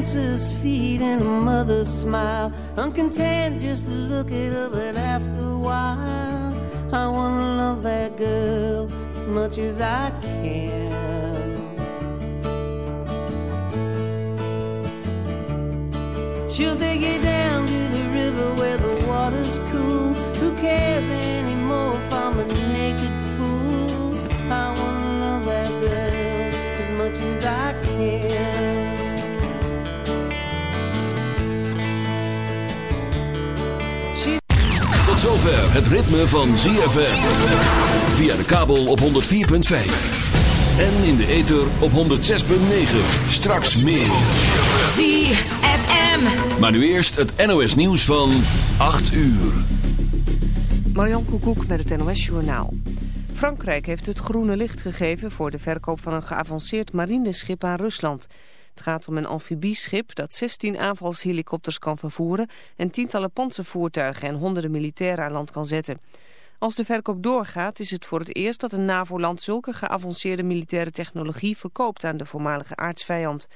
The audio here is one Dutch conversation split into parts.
Dancers' feet and a mother's smile. Uncontent just to look it up, and after a while, I wanna love that girl as much as I can. She'll take you down to the river where the water's zover het ritme van ZFM. Via de kabel op 104.5. En in de ether op 106.9. Straks meer. ZFM. Maar nu eerst het NOS nieuws van 8 uur. Marjan Koekoek met het NOS Journaal. Frankrijk heeft het groene licht gegeven voor de verkoop van een geavanceerd marineschip aan Rusland. Het gaat om een amfibieschip dat 16 aanvalshelikopters kan vervoeren... en tientallen panzervoertuigen en honderden militairen aan land kan zetten. Als de verkoop doorgaat is het voor het eerst dat een NAVO-land zulke geavanceerde militaire technologie verkoopt aan de voormalige aardsvijand.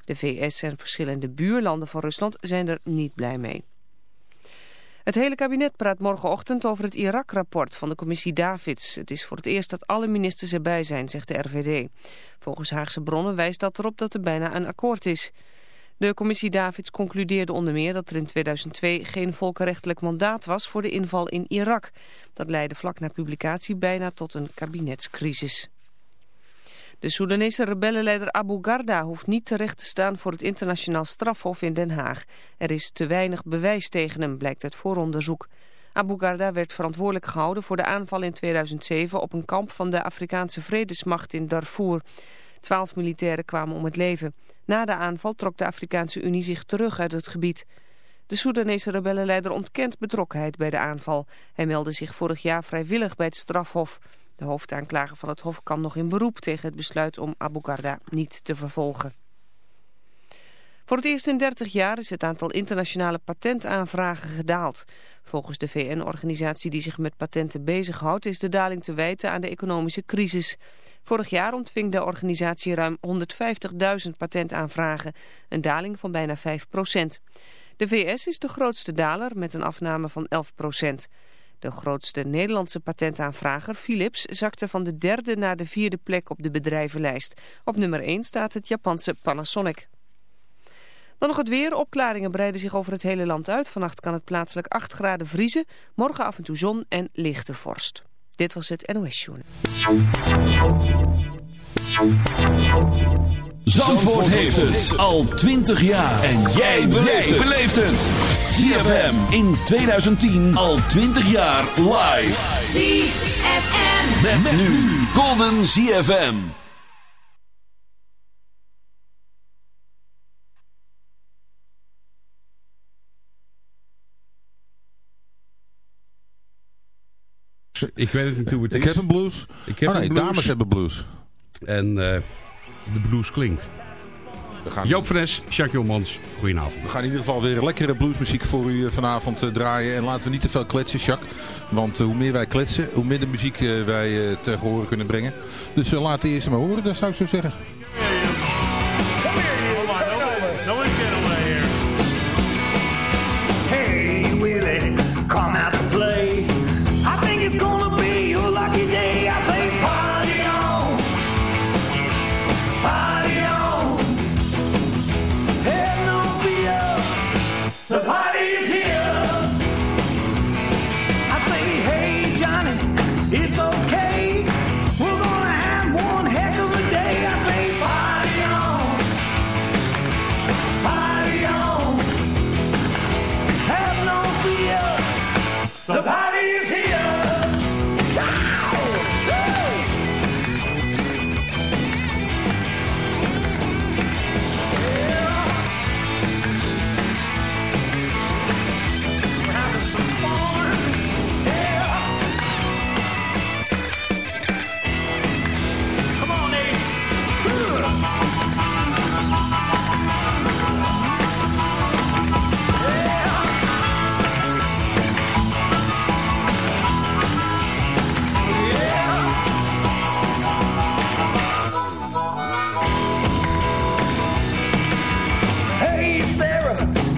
De VS en verschillende buurlanden van Rusland zijn er niet blij mee. Het hele kabinet praat morgenochtend over het Irak-rapport van de commissie Davids. Het is voor het eerst dat alle ministers erbij zijn, zegt de RVD. Volgens Haagse bronnen wijst dat erop dat er bijna een akkoord is. De commissie Davids concludeerde onder meer dat er in 2002 geen volkenrechtelijk mandaat was voor de inval in Irak. Dat leidde vlak na publicatie bijna tot een kabinetscrisis. De Soedanese rebellenleider Abu Garda hoeft niet terecht te staan voor het internationaal strafhof in Den Haag. Er is te weinig bewijs tegen hem, blijkt uit vooronderzoek. Abu Garda werd verantwoordelijk gehouden voor de aanval in 2007 op een kamp van de Afrikaanse vredesmacht in Darfur. Twaalf militairen kwamen om het leven. Na de aanval trok de Afrikaanse Unie zich terug uit het gebied. De Soedanese rebellenleider ontkent betrokkenheid bij de aanval. Hij meldde zich vorig jaar vrijwillig bij het strafhof. De hoofdaanklager van het hof kan nog in beroep tegen het besluit om Abu Garda niet te vervolgen. Voor het eerst in 30 jaar is het aantal internationale patentaanvragen gedaald. Volgens de VN-organisatie die zich met patenten bezighoudt is de daling te wijten aan de economische crisis. Vorig jaar ontving de organisatie ruim 150.000 patentaanvragen, een daling van bijna 5% De VS is de grootste daler met een afname van 11 de grootste Nederlandse patentaanvrager, Philips, zakte van de derde naar de vierde plek op de bedrijvenlijst. Op nummer 1 staat het Japanse Panasonic. Dan nog het weer. Opklaringen breiden zich over het hele land uit. Vannacht kan het plaatselijk 8 graden vriezen. Morgen af en toe zon en lichte vorst. Dit was het NOS Journal. Zandvoort heeft het al 20 jaar. En jij beleeft het. ZFM in 2010 al 20 jaar live. ZFM. Met, met nu Golden ZFM. Ik weet het niet hoe het is. Ik heb een blues. Ik heb oh nee, blues. dames hebben blues. En uh, de blues klinkt. We gaan, Joop Fres, Jacques Jomans, goedenavond. we gaan in ieder geval weer lekkere bluesmuziek voor u vanavond uh, draaien. En laten we niet te veel kletsen, Jacques. Want uh, hoe meer wij kletsen, hoe minder muziek wij te horen kunnen brengen. Dus laten we eerst maar horen, dat zou ik zo zeggen.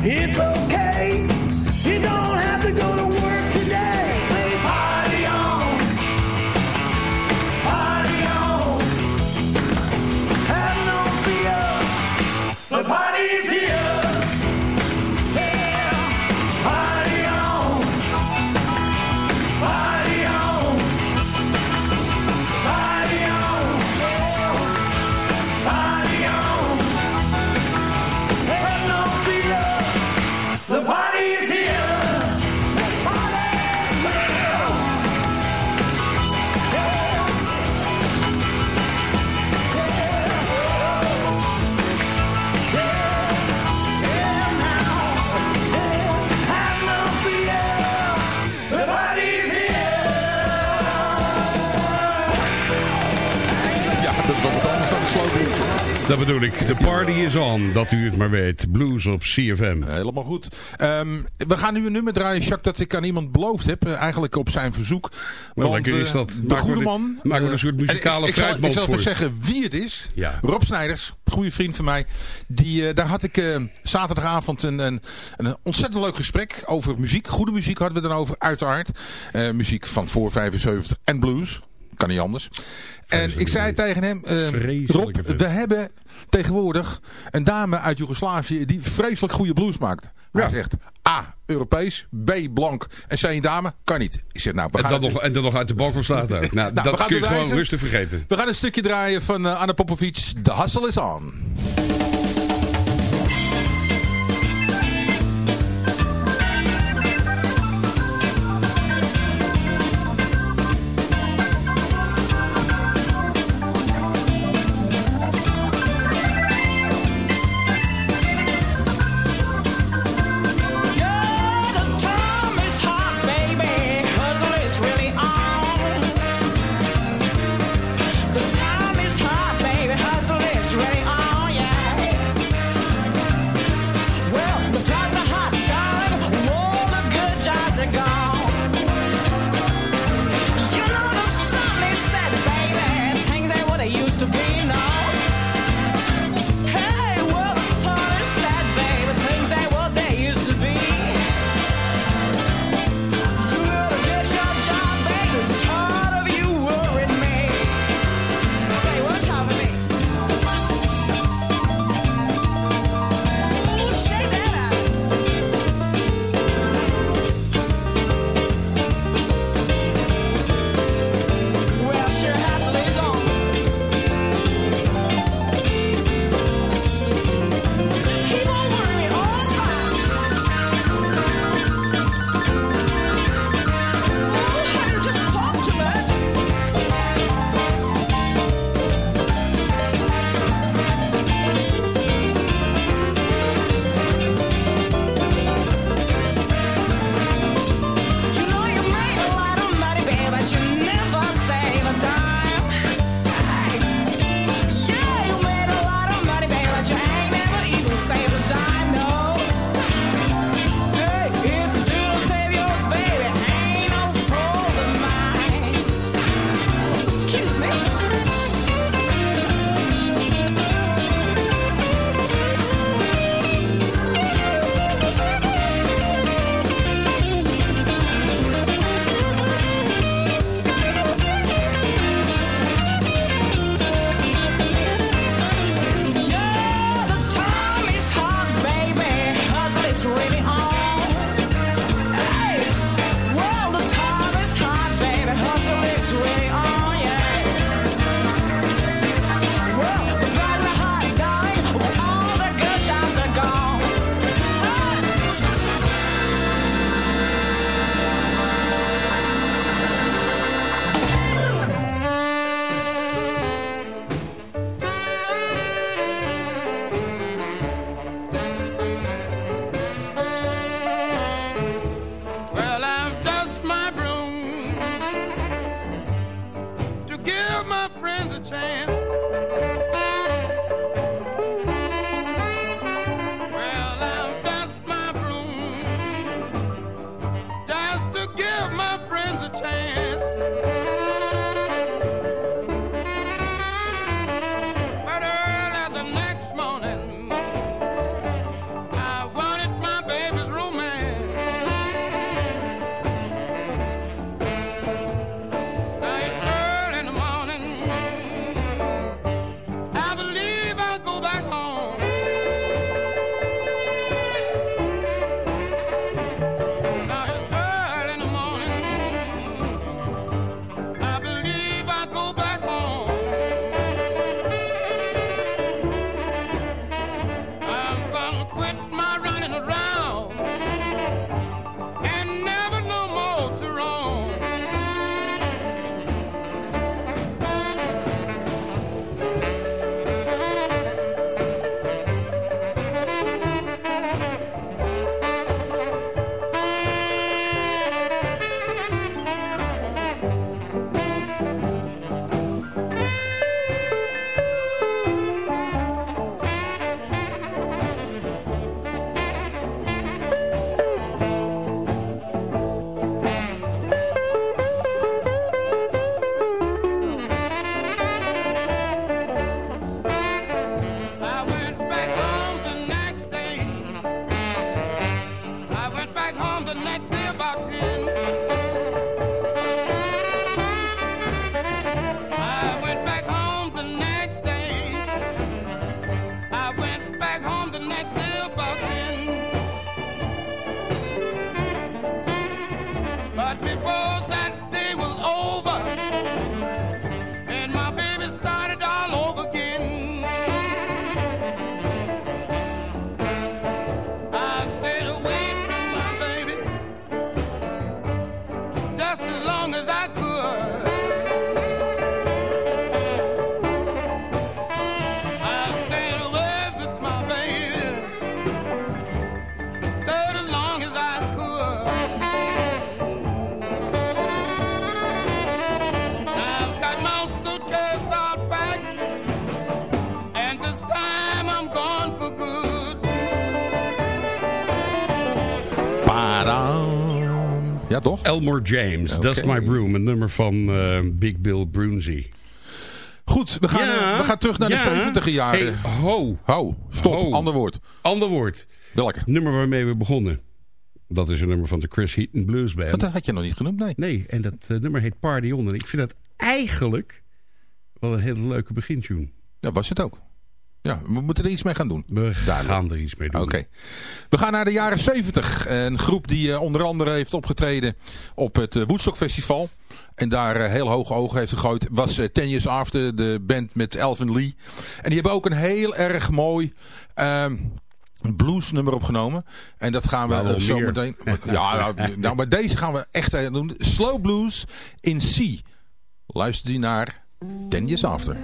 It's okay. You don't Dat bedoel ik. The party is on. Dat u het maar weet. Blues op CFM. Helemaal goed. Ehm, we gaan nu een nummer draaien, Jacques, dat ik aan iemand beloofd heb. eh, eigenlijk op zijn verzoek. Wel Want, is eh, dat. De we goede de- man. maken we eh, een soort ik- muzikale ik, zal, ik zal even voor. zeggen wie het is. Ja. Rob Snijders, goede vriend van mij. Die, daar had ik zaterdagavond een, een, een ontzettend leuk gesprek over muziek. Goede muziek hadden we dan over, uiteraard. Muziek van voor 75 en blues. Kan niet anders. En ik zei tegen hem, Vreselijke Rob, we hebben tegenwoordig een dame uit Joegoslavië die vreselijk goede blues maakt. Hij Ja. zegt A, Europees, B, blank en C, een dame. Kan niet. Ik zeg, nou, we En gaan, dat, het- nog, en nog uit de balkon staat ook. Nou, we dat kun je gewoon rustig vergeten. we gaan een stukje draaien van eh, Anna Popovic. De hustle is on. Elmore James, Oké. That's My Broom. Een nummer van eh, Big Bill Brunsey. Goed, we gaan, Ja, eh, we gaan terug naar ja. de 70 jaren. Hey, ho, Ho, stop, Ho. ander woord. ander woord. Welke? Nummer waarmee we begonnen. Dat is een nummer van de Chris Heaton Blues Band. Dat had je nog niet genoemd, nee. Nee, en dat eh, nummer heet Party On. En ik vind dat eigenlijk wel een hele leuke begintune. Dat was het ook. Ja, we moeten er iets mee gaan doen. We Duidelijk. gaan er iets mee doen. Oké. We gaan naar de jaren 70. Een groep die eh, onder andere heeft opgetreden op het eh, Woodstock Festival. En daar eh, heel hoge ogen heeft gegooid. Was Ten Years After, de band met Elvin Lee. En die hebben ook een heel erg mooi... ehm bluesnummer opgenomen. En dat gaan we Nou, zo meer. meteen... Ja, nou, nou, maar deze gaan we echt doen. Slow Blues in C. Luister die naar Ten Years After.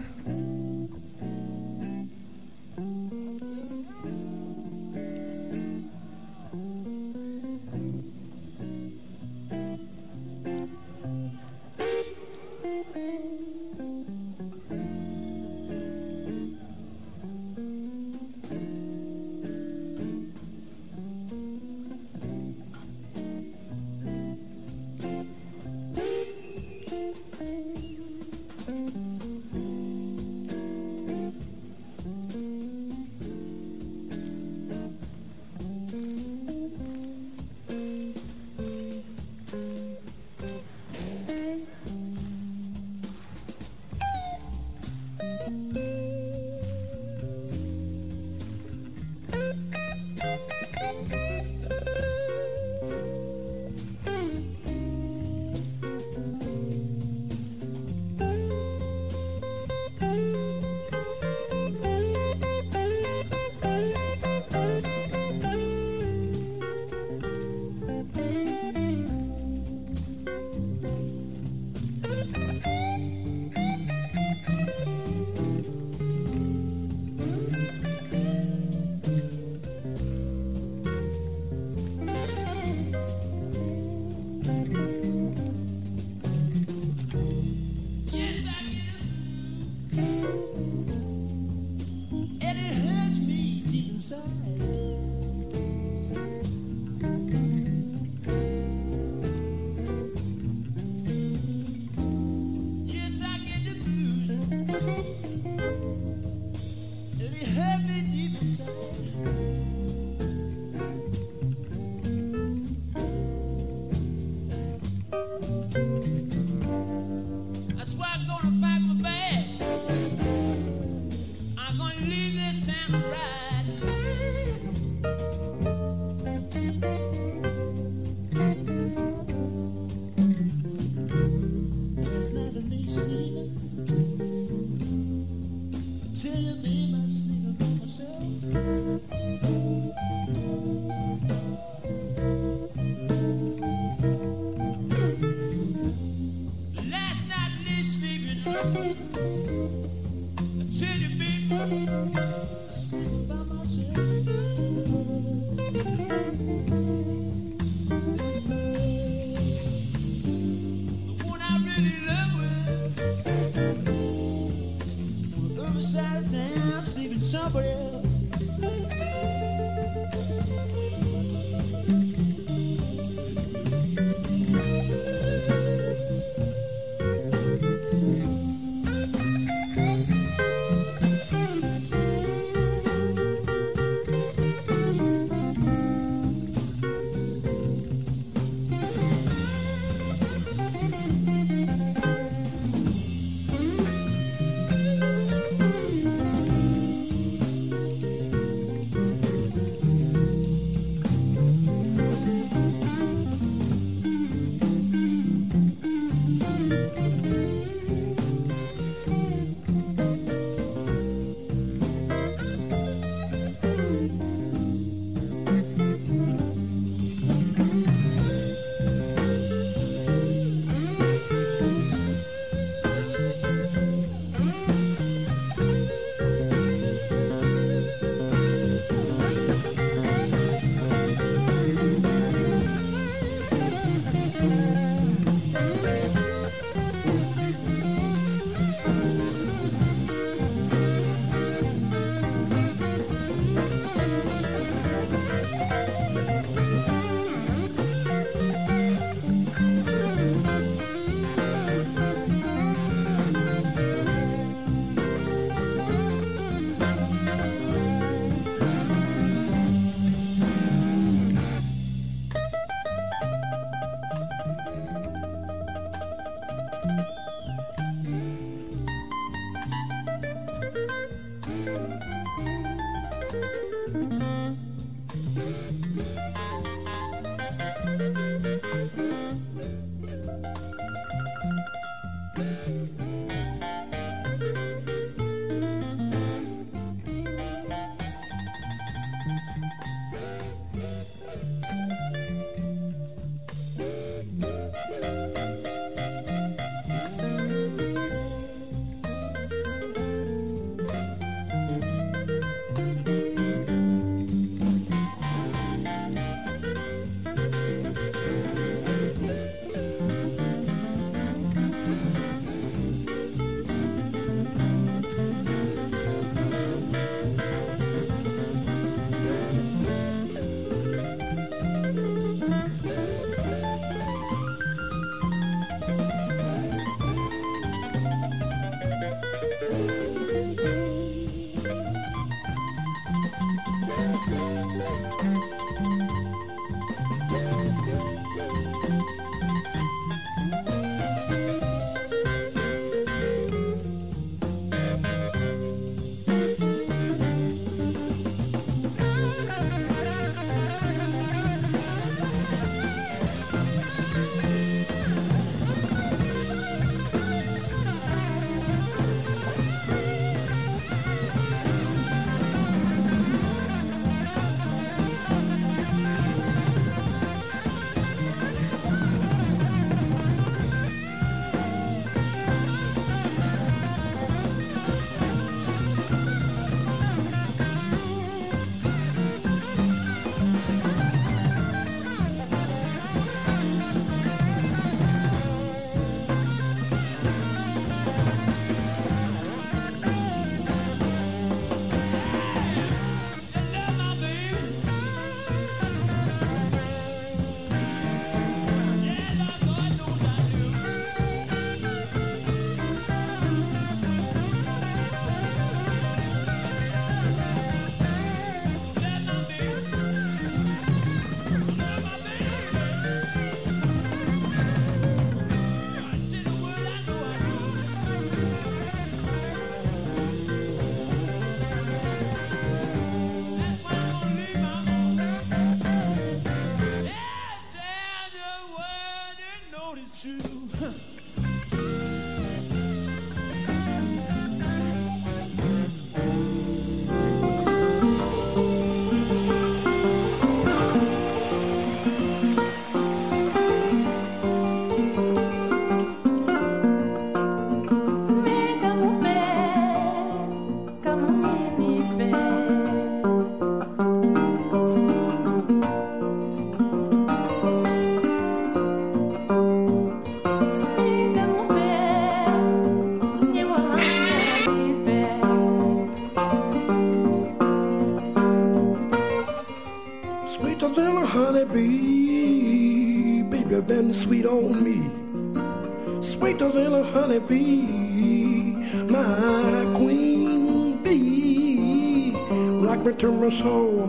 To my soul,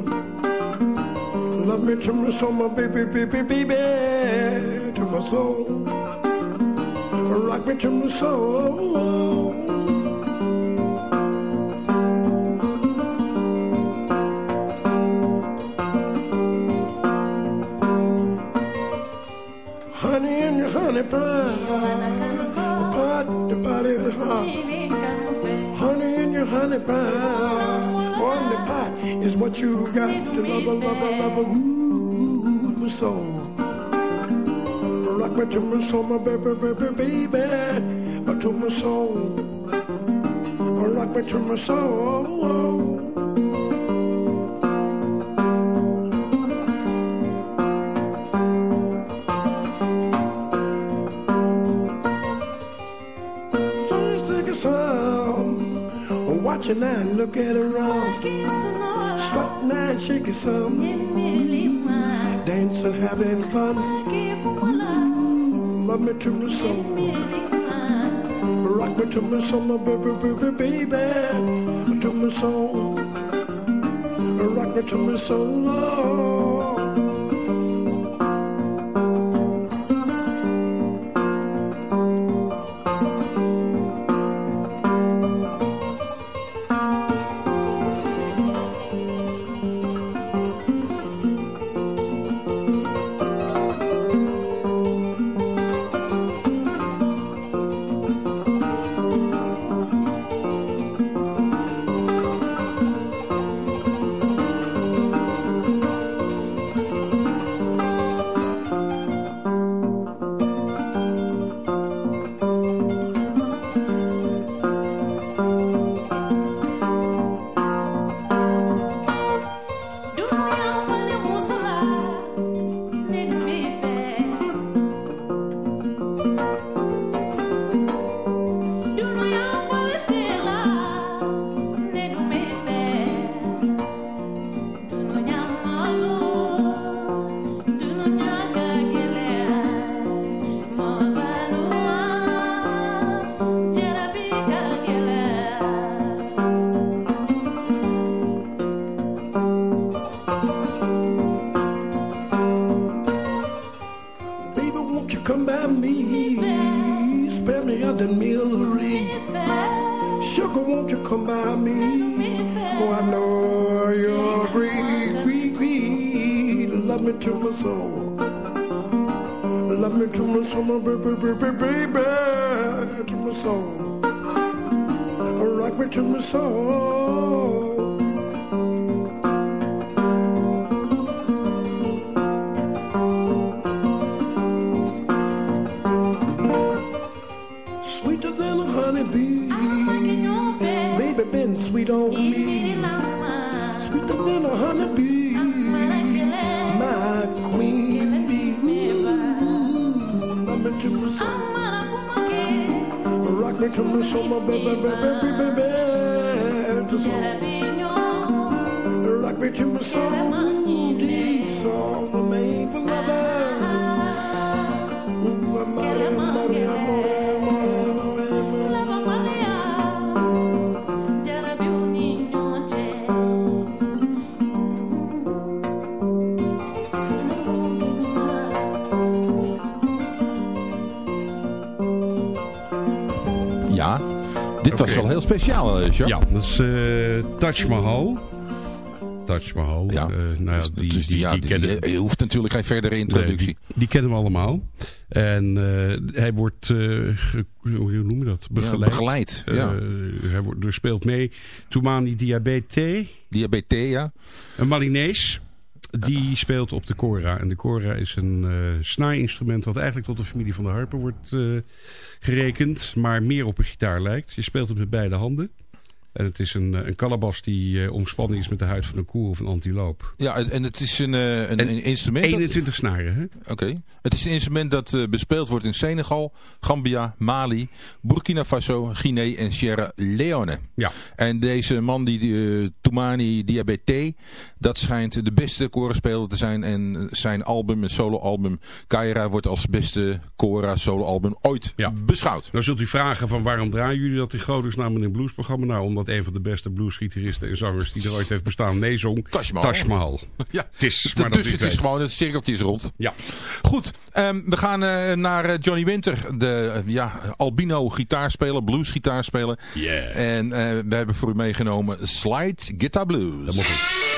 love me to my soul, my baby, baby, baby, to my soul. Rock me to my soul. To my soul, oh, my baby, baby, baby, to my soul. Oh. I Rock me to my soul. Oh, a song. Watch now and look at it around. Strut now and shake it some. Dancing, having fun. Love me to my soul. Rock me to my soul, my baby, baby, baby. To my soul. Rock me to my soul. Come by me? Spare me of the misery. Sugar, won't you come by me? Oh, I know you'll agree, agree, agree. Love me to my soul. Love me to my soul, my baby, baby, baby, to my soul. Rock me to my soul. baby to me so my baby baby baby baby baby Rock me to my baby, baby, baby, baby. maple lover. Was Oké. wel heel speciaal, eh, Jacques. Ja, dat is eh Taj Mahal. Taj Mahal. Ja. eh, nou ja, die, dus die, ja, die die- je, je hoeft natuurlijk geen verdere introductie. Nee, die, die kennen we allemaal. En hij wordt, ge- hoe noem je dat? Ja, Begeleid. begeleid. Ja. hij wordt, er speelt mee Toumani Diabetes, Diabetes, ja. een Malinees. Die speelt op de kora. En de kora is een eh snaarinstrument wat eigenlijk tot de familie van de harpen wordt eh, gerekend. Maar meer op een gitaar lijkt. Je speelt het met beide handen. En het is een, eh, een kalabas die eh, omspannen is met de huid van een koe of een antiloop. Ja, en- het is een, eh, een, En een instrument... dat- 21 snaren, hè? Oké. Het is een instrument dat bespeeld wordt in Senegal, Gambia, Mali, Burkina Faso, Guinea en Sierra Leone. Ja. En deze man, die, die, Toumani Diabetes. Dat schijnt de beste korenspeler te zijn. En zijn album, een soloalbum, Kaira, wordt als beste Cora soloalbum ooit Ja. beschouwd. Dan zult u vragen van waarom draaien jullie dat in godesnaam in een bluesprogramma? Nou, omdat een van de beste bluesgitaristen en zangers die er ooit heeft bestaan meezong. Taj Mahal. Taj Mahal. Ja, Het is, dus maar dat u het is gewoon, het cirkeltje is rond. Ja. Goed, ehm, we gaan eh, naar eh, Johnny Winter, de eh, ja, albino gitaarspeler, blues gitaarspeler. Yeah. En eh, we hebben voor u meegenomen Slide Guitar Blues. Dat moet.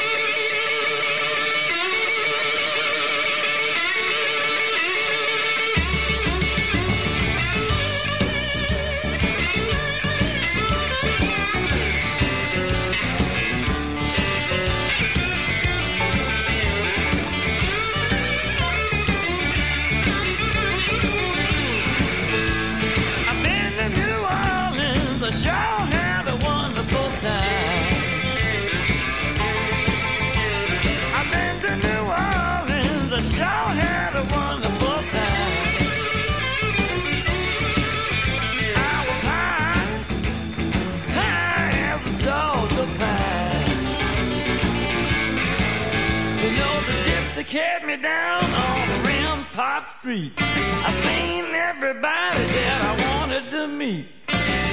Kept me down on Rampart Street. I seen everybody that I wanted to meet.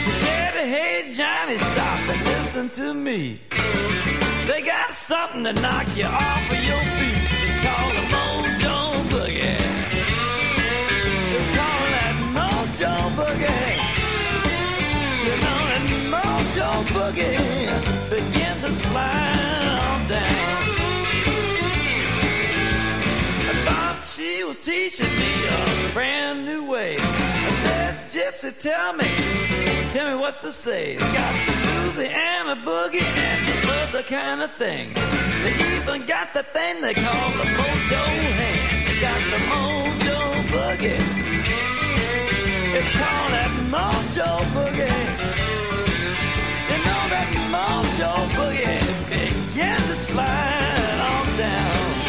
She said, hey Johnny, stop and listen to me. They got something to knock you off teaching me a brand new way. I said, Gypsy, tell me, tell me what to say. They got the Louisiana boogie and the other kind of thing. They even got the thing they call the mojo hand. They got the mojo boogie. It's called that mojo boogie. You know that mojo boogie began to slide on down.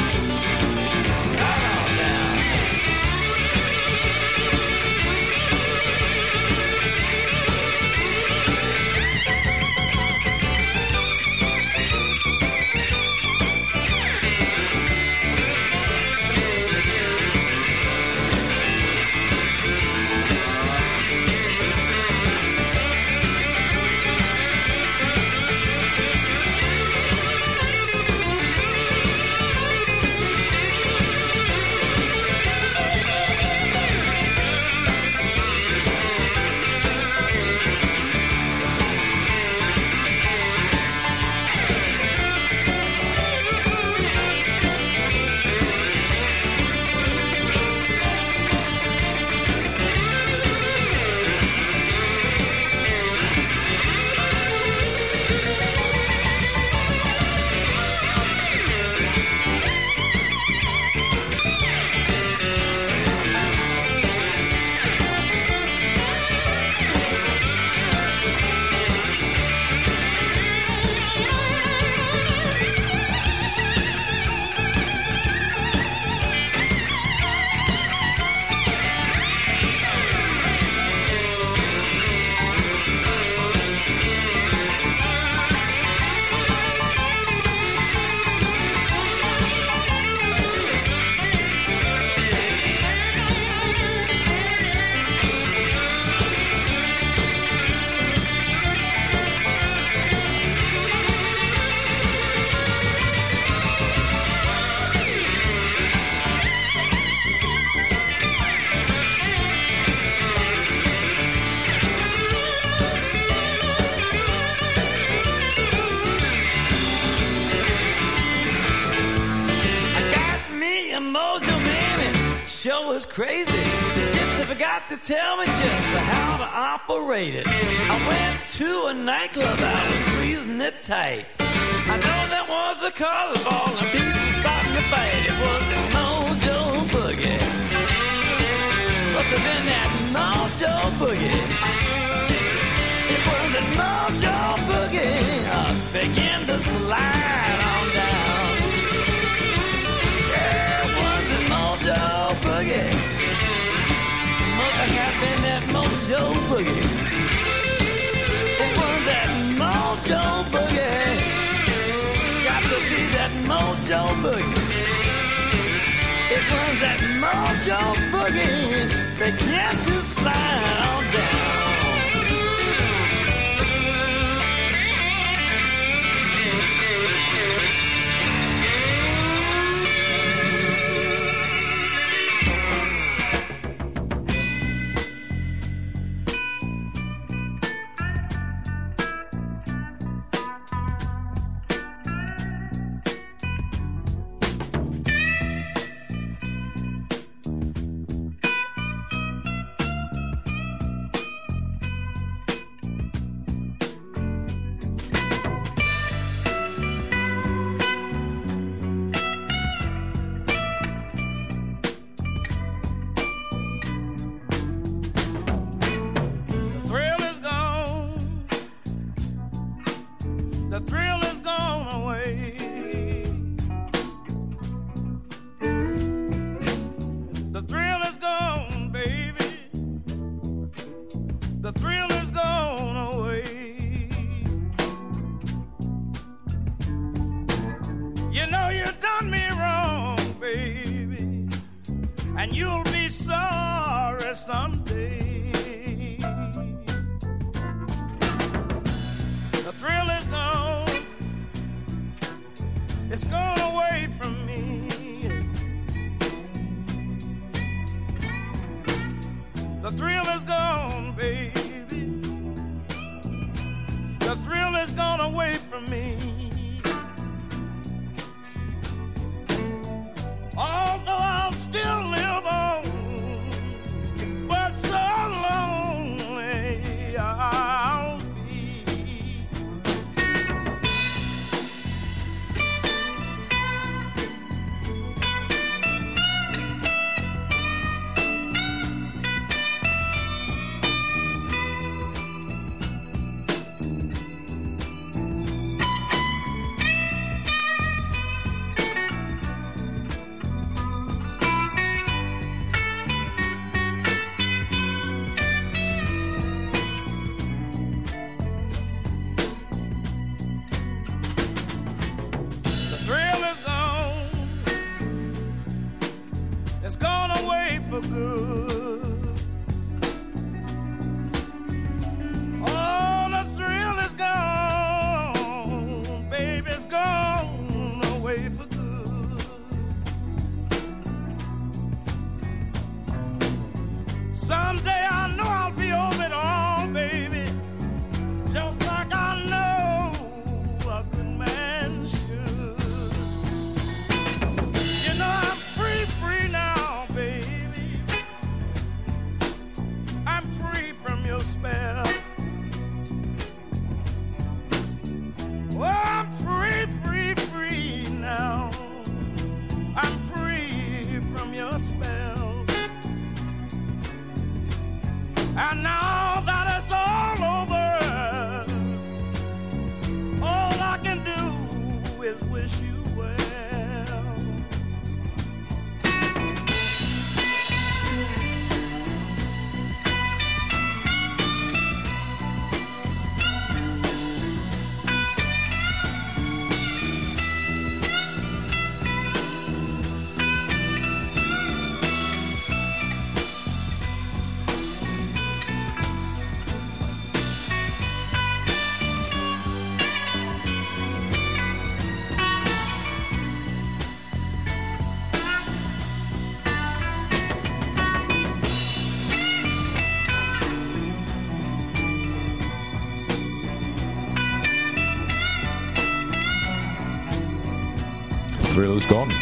Thrill is gone.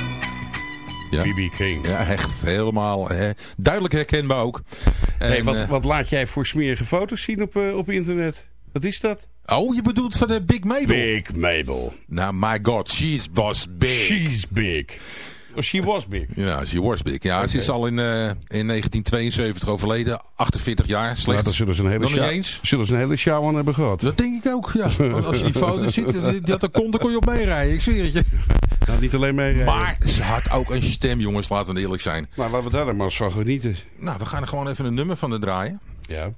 Ja. B.B. King. Ja, echt helemaal hè, duidelijk herkenbaar ook. Hey, En, wat, eh, wat laat jij voor smerige foto's zien op, eh, op internet? Wat is dat? oh, je bedoelt van de Big Mabel? Big Mabel. Nou, my god, she was big. She's big. Oh, she was big. Ja, she was big. Ja, ze is al in, eh, in 1972 overleden. 48 jaar. Nou, Slechts. daar zullen ze een hele sjouw- eens? Zullen ze een hele aan hebben gehad. Dat denk ik ook, ja. Als je die foto's ziet, die, had een kont, dan kon je op meerijden. Ik zweer het je. Niet alleen mee rijden. Maar ze had ook een stem, jongens. Laten we eerlijk zijn. Nou, laten we daar dan maar eens van genieten. Nou, we gaan er gewoon even een nummer van de draaien. Ja.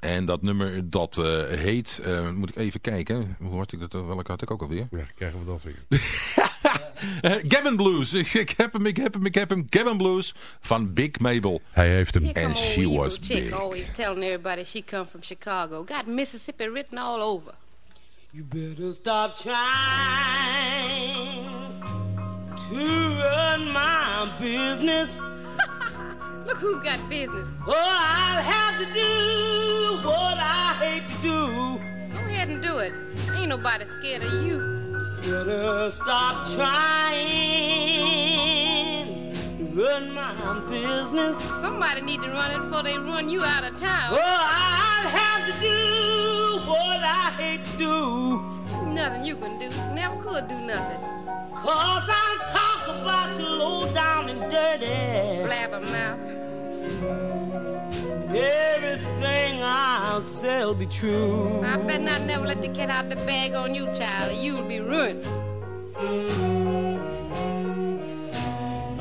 En dat nummer dat eh, heet, eh, moet ik even kijken. Hoe had ik dat, welke had ik ook alweer? Ja, krijgen we dat weer. Eh, Gavin Blues. Ik, heb hem, ik heb hem, ik heb hem. Gavin Blues van Big Mabel. Hij heeft hem. And she was chick big. always telling everybody she come from Chicago. Got Mississippi written all over. You better stop trying to run my business. Look who's got business. Oh, I'll have to do what I hate to do. Go ahead and do it. Ain't nobody scared of you. Better stop trying to run my business. Somebody need to run it before they run you out of town. Oh. I'll have to do what I hate to do. Nothing you can do. Never could do nothing. Cause I'll talk about you low down and dirty. Blabbermouth. Everything I'll say will be true. I better not never let the cat out the bag on you, child, or you'll be ruined.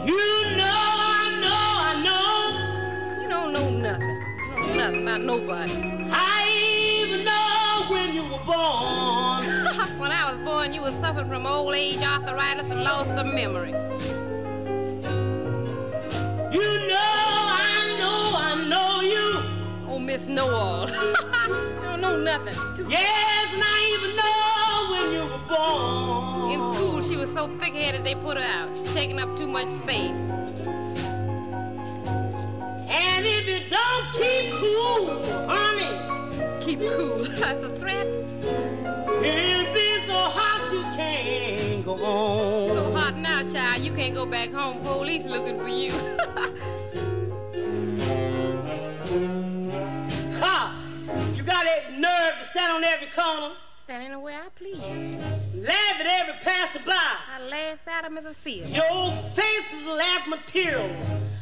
You know, I know, I know. You don't know nothing. You don't know nothing about nobody. You was suffering from old age, arthritis, and loss of memory. You know, I know, I know you. Oh, Miss Know-all. you don't know nothing. Too- Yes, and I even know when you were born. In school, she was so thick-headed they put her out. She's taking up too much space. And if you don't keep cool, honey, Keep cool. That's a threat. Be so hot you can't go on. So hot now, child, you can't go back home. Police looking for you. Ha! You got that nerve to stand on every corner, Stand anywhere I please. laugh at every passerby. I laugh at him as I see him. Your face is laugh material.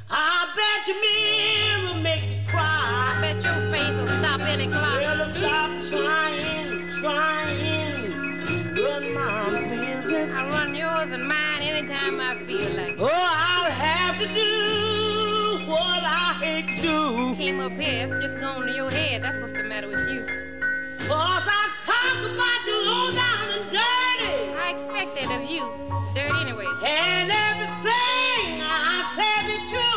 I bet your mirror will make you cry. I bet your face will stop any clock. Better stop trying, trying, run my business. I run yours and mine anytime I feel like it. Oh, I'll have to do what I hate to do. Came up here, it's just gone to your head. That's what's the matter with you. Cause I talk about you low down and dirty. I expect that of you. Dirt anyway. And everything I said is true.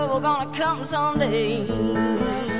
Trouble gonna come someday.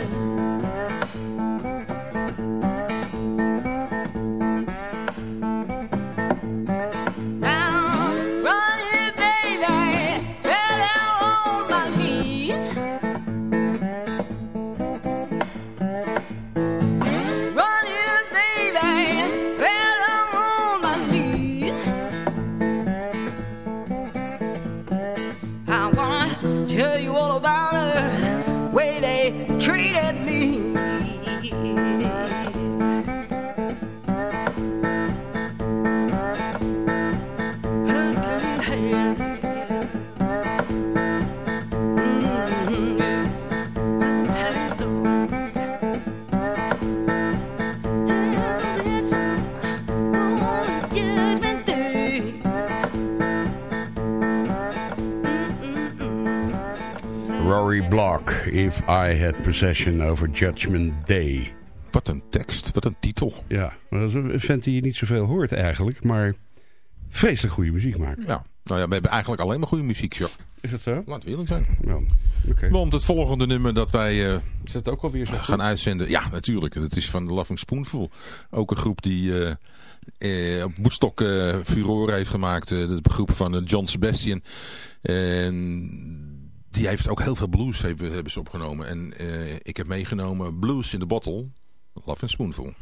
I Had Possession over Judgment Day. Wat een tekst, wat een titel. Ja, dat is een vent die je niet zoveel hoort eigenlijk, maar vreselijk goede muziek maakt. Ja, nou ja, we hebben eigenlijk alleen maar goede muziek, Jacques. Is dat zo? Laat eerlijk zijn. Oké. Want het volgende nummer dat wij eh, Is dat ook alweer zo? goed? gaan uitzenden... Ja, natuurlijk. Het is van The Loving Spoonful. Ook een groep die eh, eh, op Woodstock eh furore heeft gemaakt. De groep van John Sebastian. En die heeft ook heel veel blues hebben, hebben ze opgenomen. En eh, ik heb meegenomen Blues in the Bottle. Loving Spoonful.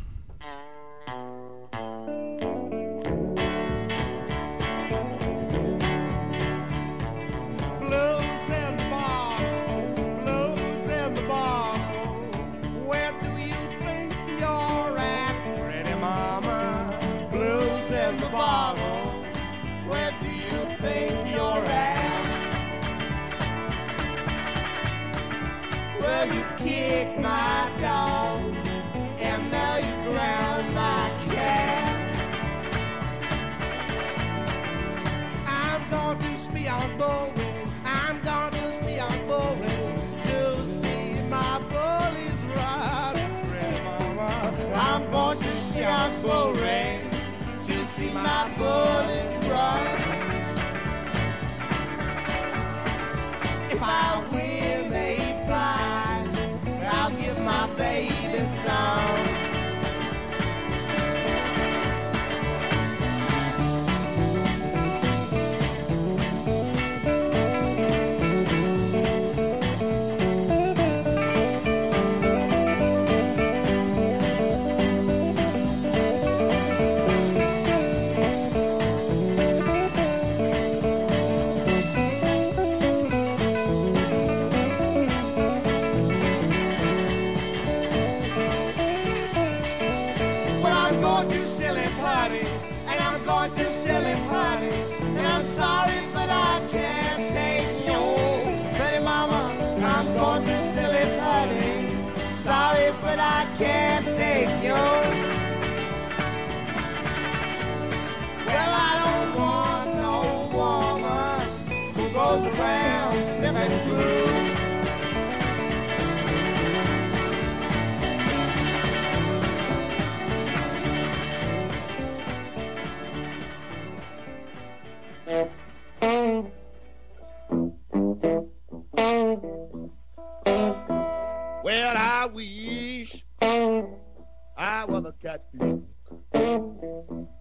Well, I wish I was a catfish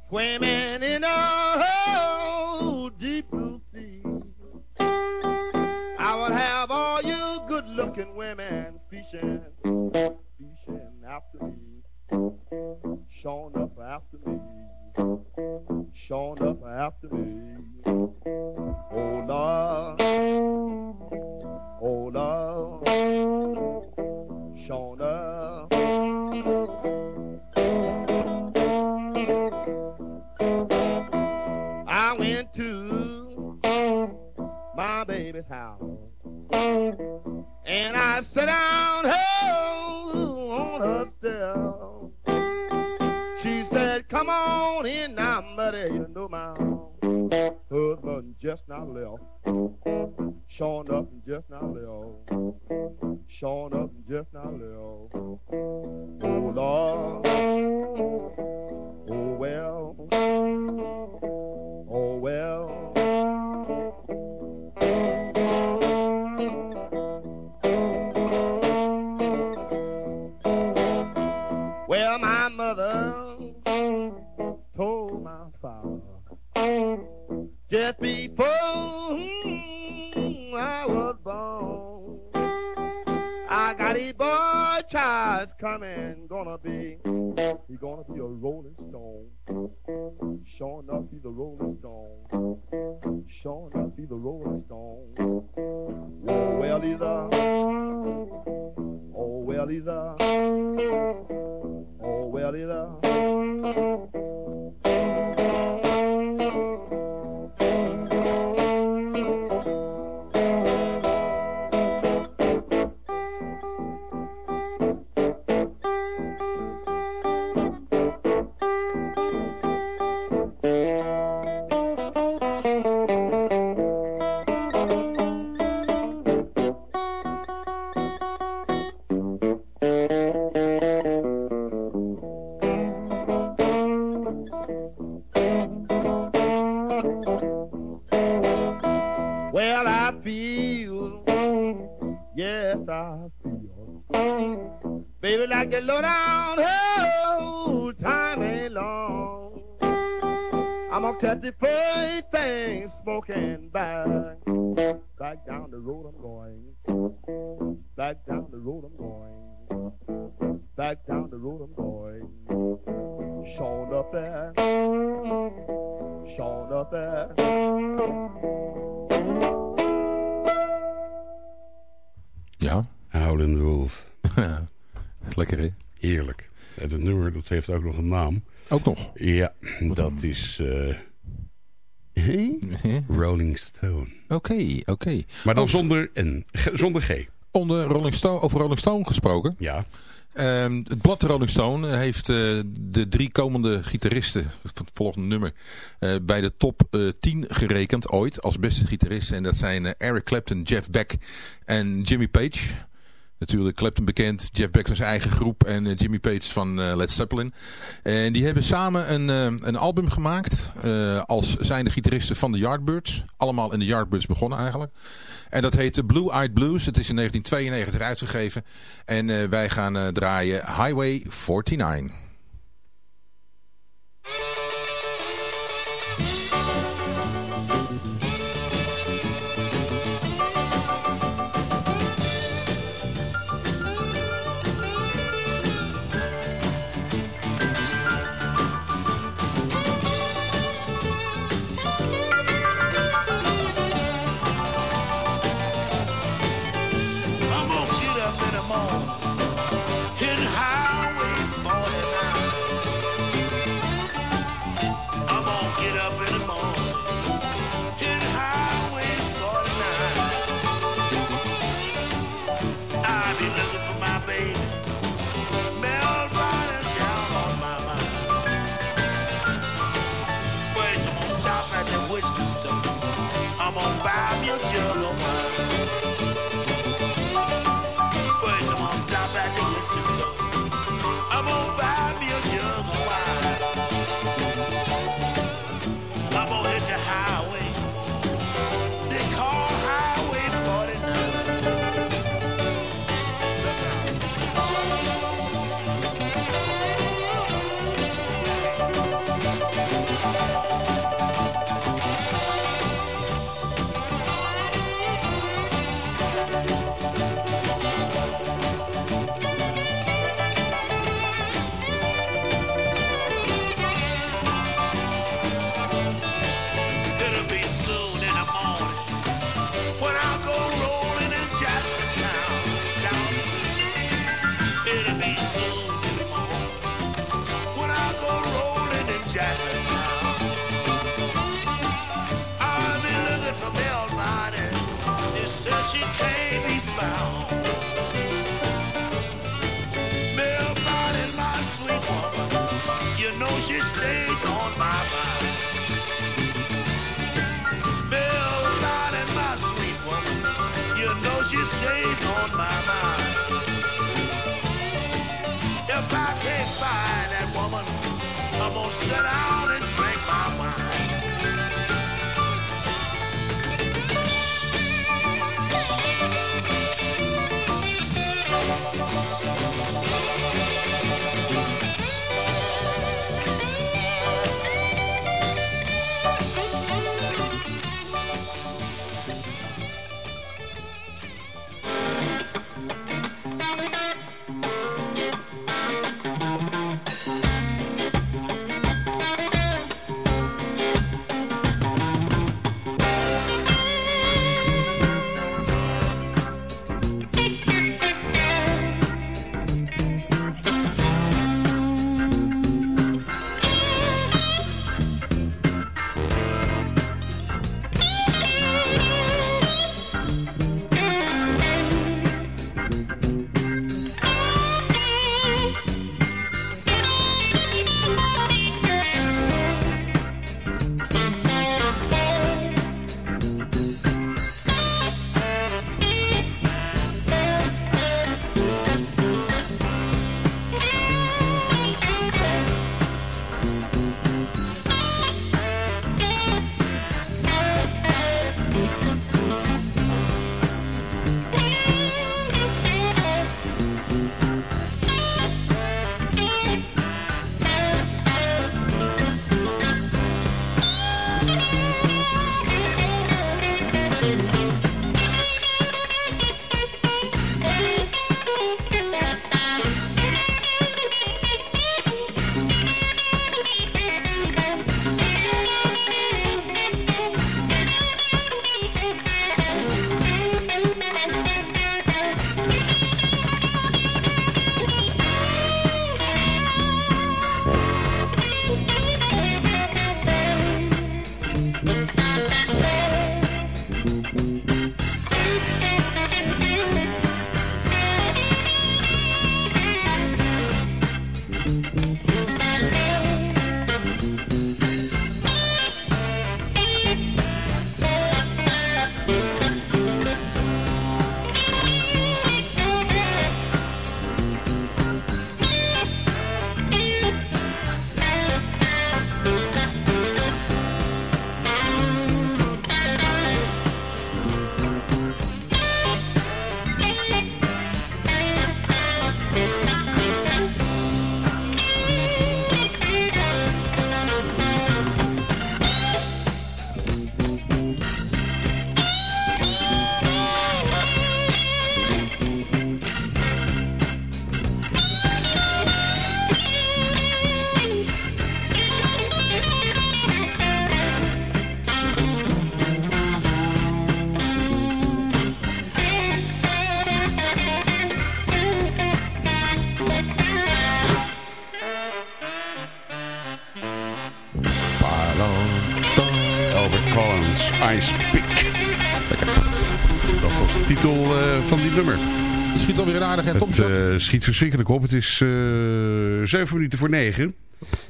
swimming in a deep blue sea. I would have all you good-looking women fishing, fishing after me, showing up after me, showing up after me. Naam. Ook nog. Ja, dat is... eh, Rolling Stone. Oké, oké. Maar dan zonder, N, G- zonder G. Onder Rolling Stone, over Rolling Stone gesproken. Ja. Ehm, het blad Rolling Stone heeft eh, de drie komende gitaristen van het volgende nummer eh, bij de top eh, 10 gerekend ooit als beste gitaristen. En dat zijn eh, Eric Clapton, Jeff Beck en Jimmy Page. Natuurlijk Clapton bekend, Jeff Beck van zijn eigen groep en eh, Jimmy Page van eh, Led Zeppelin. En die hebben samen een, eh, een album gemaakt als zijnde gitaristen van de Yardbirds. Allemaal in de Yardbirds begonnen eigenlijk. En dat heet Blue Eyed Blues. Het is in 1992 uitgegeven. En wij gaan draaien Highway 49. On my mind. If I can't find that woman, I'm gonna sit down and Collins, Ice Pick. Lekker. Dat was de titel uh, van die nummer. Het schiet alweer een aardige Het Tom uh, schiet verschrikkelijk op. Het is eh, uh, 7 minuten voor 9.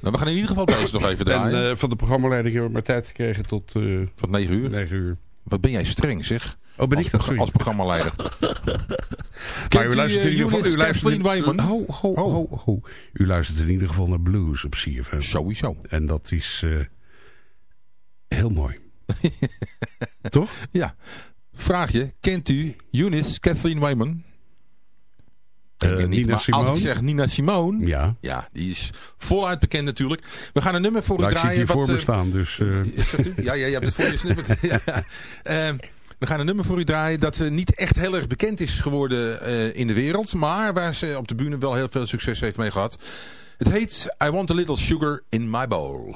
Nou, we gaan in ieder geval deze nog even draaien. En van de programmaleider hebben we maar tijd gekregen tot... Van 9 uur? 9 uur. Wat ben jij streng zeg. Oh, ben als ik dat? Als programmaleider. maar u, luistert in ieder geval... In, ho, ho, oh. ho, ho, u luistert in ieder geval naar blues op CFM. Sowieso. En dat is uh, heel mooi. Toch? Ja. Vraagje. Kent u Eunice Kathleen Wyman? Denk Eh, niet, Nina Simone? als ik zeg Nina Simone... Ja. Ja, die is voluit bekend natuurlijk. We gaan een nummer voor u Nou, ik zie het draaien. hier voor wat, me eh, staan, dus... eh? Ja, ja, je hebt het voor je snippet. ja. We gaan een nummer voor u draaien dat niet echt heel erg bekend is geworden in de wereld. Maar waar ze op de bühne wel heel veel succes heeft mee gehad. Het heet I Want a Little Sugar in My Bowl.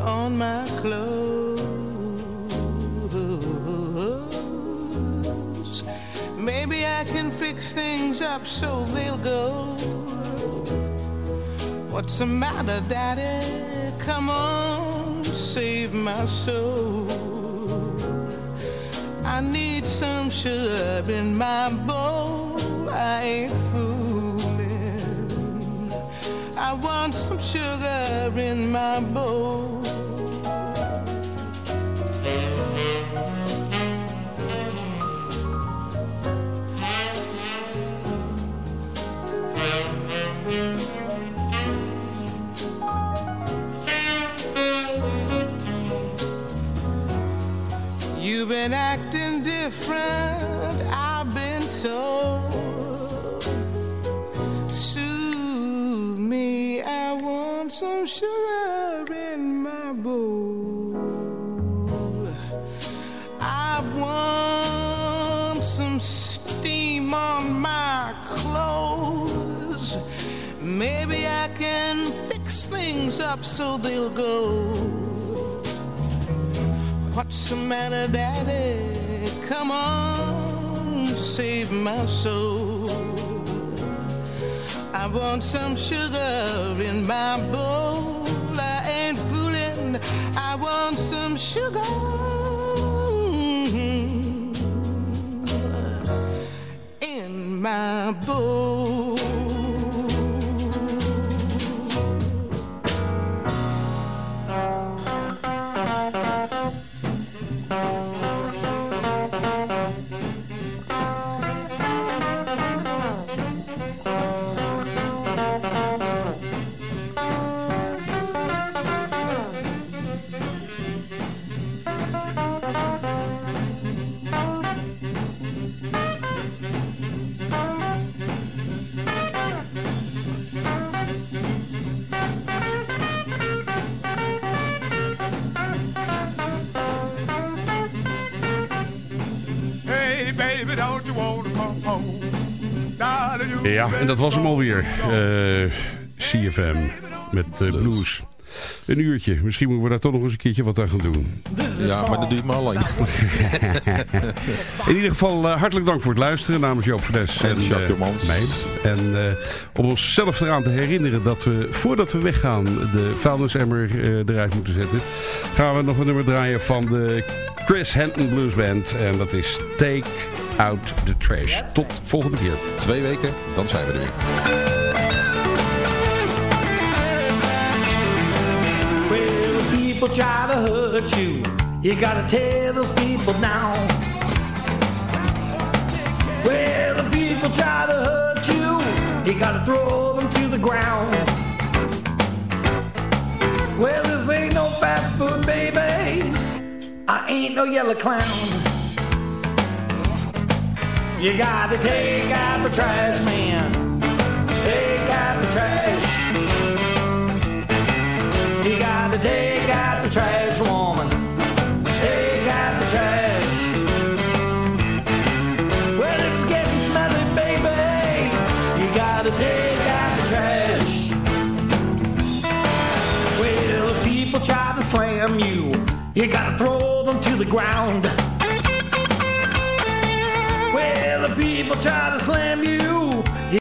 on my clothes. Maybe I can fix things up so they'll go. What's the matter, Daddy? Come on, save my soul. I need some sugar in my bowl. I ain't fooling. I want some sugar in my bowl. Been acting different, I've been told. Soothe me, I want some sugar in my bowl. I want some steam on my clothes. Maybe I can fix things up so they'll What's the matter, Daddy? Come on, save my soul. I want some sugar in my bowl. I ain't fooling. I want some sugar in my bowl. Ja, en dat was hem alweer. Eh CFM met eh, blues. Een uurtje. Misschien moeten we daar toch nog eens een keertje wat aan gaan doen. Ja, maar dat ik maar alleen. In ieder geval uh, hartelijk dank voor het luisteren namens Joop Verdes En Jacques uh, Jomans. mij. En uh, om onszelf eraan te herinneren dat we voordat we weggaan de vuilnisemmer uh, eruit moeten zetten. Gaan we nog een nummer draaien van de Chris Henton Blues Band. En dat is Take Out the Trash. Tot volgende keer. Twee weken, dan zijn we er weer. people try to hurt you, you gotta tear those people down. Well, the people try to hurt you, you gotta throw them to the ground. Well, this ain't no fast food, baby. I ain't no yellow clown. You gotta take out the trash man. Take out the trash. You gotta take out the trash, woman. Take out the trash. Well, if it's getting smelly, baby, you gotta take out the trash. Well, if people try to slam you, you gotta throw them to the ground. People try to slam